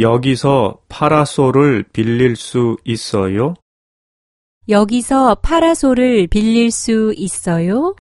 여기서 파라솔을 빌릴 수 있어요? 여기서 파라솔을 빌릴 수 있어요?